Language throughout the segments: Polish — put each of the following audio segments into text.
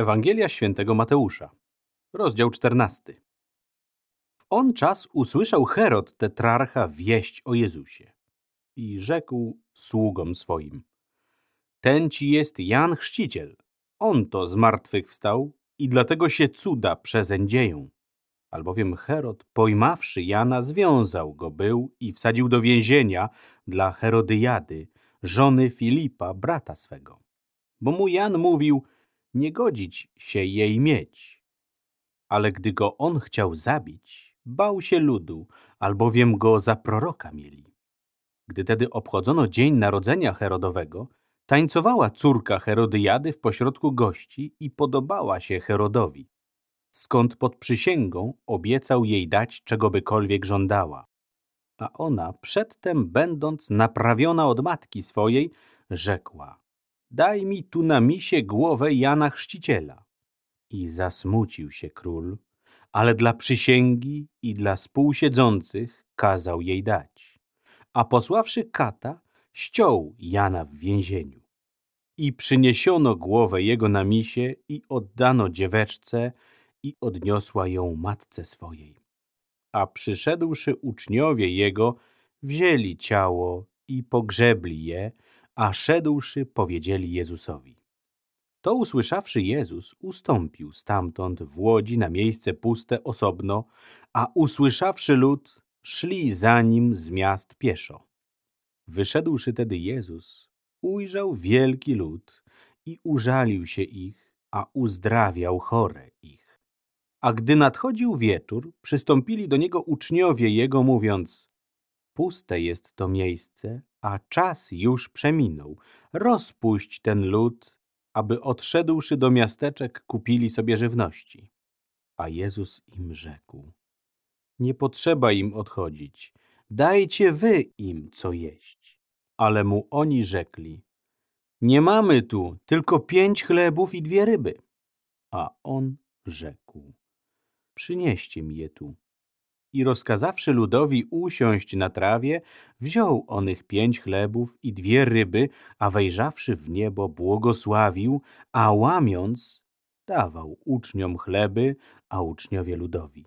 Ewangelia świętego Mateusza, rozdział 14. W on czas usłyszał Herod tetrarcha wieść o Jezusie i rzekł sługom swoim: Ten ci jest Jan Chrzciciel, on to z martwych wstał i dlatego się cuda przezeń dzieją. Albowiem Herod, pojmawszy Jana, związał go był i wsadził do więzienia dla Herodyjady, żony Filipa, brata swego. Bo mu Jan mówił, nie godzić się jej mieć. Ale gdy go on chciał zabić, bał się ludu, albowiem go za proroka mieli. Gdy tedy obchodzono dzień narodzenia Herodowego, tańcowała córka Herodyjady w pośrodku gości i podobała się Herodowi, skąd pod przysięgą obiecał jej dać czegobykolwiek żądała. A ona, przedtem będąc naprawiona od matki swojej, rzekła daj mi tu na misie głowę Jana Chrzciciela. I zasmucił się król, ale dla przysięgi i dla współsiedzących kazał jej dać. A posławszy kata, ściął Jana w więzieniu. I przyniesiono głowę jego na misie i oddano dzieweczce i odniosła ją matce swojej. A przyszedłszy uczniowie jego, wzięli ciało i pogrzebli je, a szedłszy powiedzieli Jezusowi. To usłyszawszy Jezus, ustąpił stamtąd w łodzi na miejsce puste osobno, a usłyszawszy lud, szli za nim z miast pieszo. Wyszedłszy tedy Jezus, ujrzał wielki lud i użalił się ich, a uzdrawiał chore ich. A gdy nadchodził wieczór, przystąpili do niego uczniowie jego, mówiąc, puste jest to miejsce, a czas już przeminął. Rozpuść ten lud, aby odszedłszy do miasteczek kupili sobie żywności. A Jezus im rzekł, nie potrzeba im odchodzić, dajcie wy im co jeść. Ale mu oni rzekli, nie mamy tu tylko pięć chlebów i dwie ryby. A on rzekł, przynieście mi je tu i rozkazawszy ludowi usiąść na trawie, wziął onych pięć chlebów i dwie ryby, a wejrzawszy w niebo błogosławił, a łamiąc dawał uczniom chleby, a uczniowie ludowi.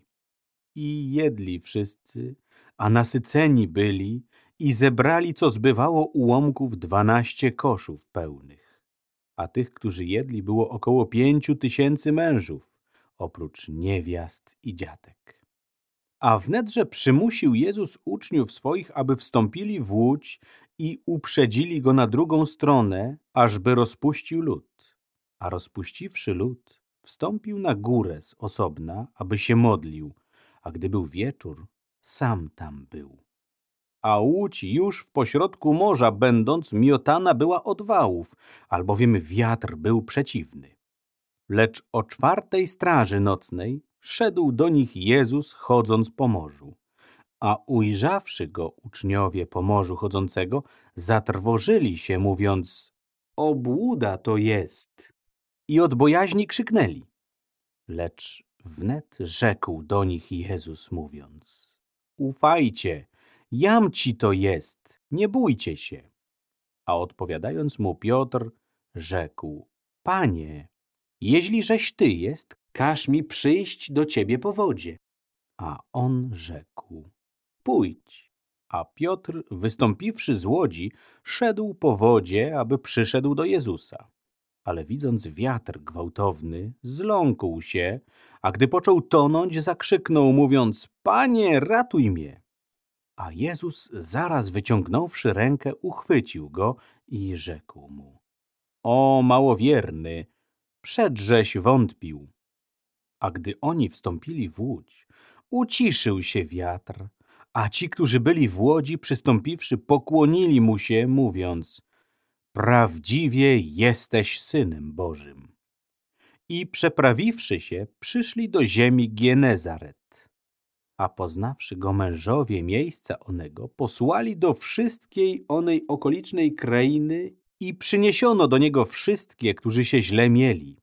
I jedli wszyscy, a nasyceni byli i zebrali, co zbywało ułomków, dwanaście koszów pełnych. A tych, którzy jedli, było około pięciu tysięcy mężów, oprócz niewiast i dziatek. A wnetże przymusił Jezus uczniów swoich, aby wstąpili w łódź i uprzedzili go na drugą stronę, ażby rozpuścił lud. A rozpuściwszy lud, wstąpił na górę z osobna, aby się modlił, a gdy był wieczór, sam tam był. A łódź już w pośrodku morza będąc miotana była od wałów, albowiem wiatr był przeciwny. Lecz o czwartej straży nocnej szedł do nich Jezus chodząc po morzu. A ujrzawszy go uczniowie po morzu chodzącego, zatrwożyli się, mówiąc, obłuda to jest. I od bojaźni krzyknęli. Lecz wnet rzekł do nich Jezus, mówiąc, ufajcie, jam ci to jest, nie bójcie się. A odpowiadając mu Piotr, rzekł, Panie, jeśli żeś ty jest, każ mi przyjść do ciebie po wodzie. A on rzekł, pójdź. A Piotr, wystąpiwszy z łodzi, szedł po wodzie, aby przyszedł do Jezusa. Ale widząc wiatr gwałtowny, zląkł się, a gdy począł tonąć, zakrzyknął, mówiąc, Panie, ratuj mnie! A Jezus, zaraz wyciągnąwszy rękę, uchwycił go i rzekł mu, O małowierny, przedrześ wątpił. A gdy oni wstąpili w łódź, uciszył się wiatr, a ci, którzy byli w łodzi, przystąpiwszy, pokłonili mu się, mówiąc Prawdziwie jesteś Synem Bożym. I przeprawiwszy się, przyszli do ziemi Genezaret. A poznawszy go mężowie miejsca onego, posłali do wszystkiej onej okolicznej krainy i przyniesiono do niego wszystkie, którzy się źle mieli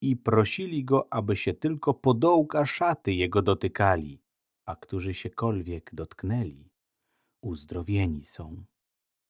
i prosili go, aby się tylko podołka szaty jego dotykali, a którzy siekolwiek dotknęli, uzdrowieni są.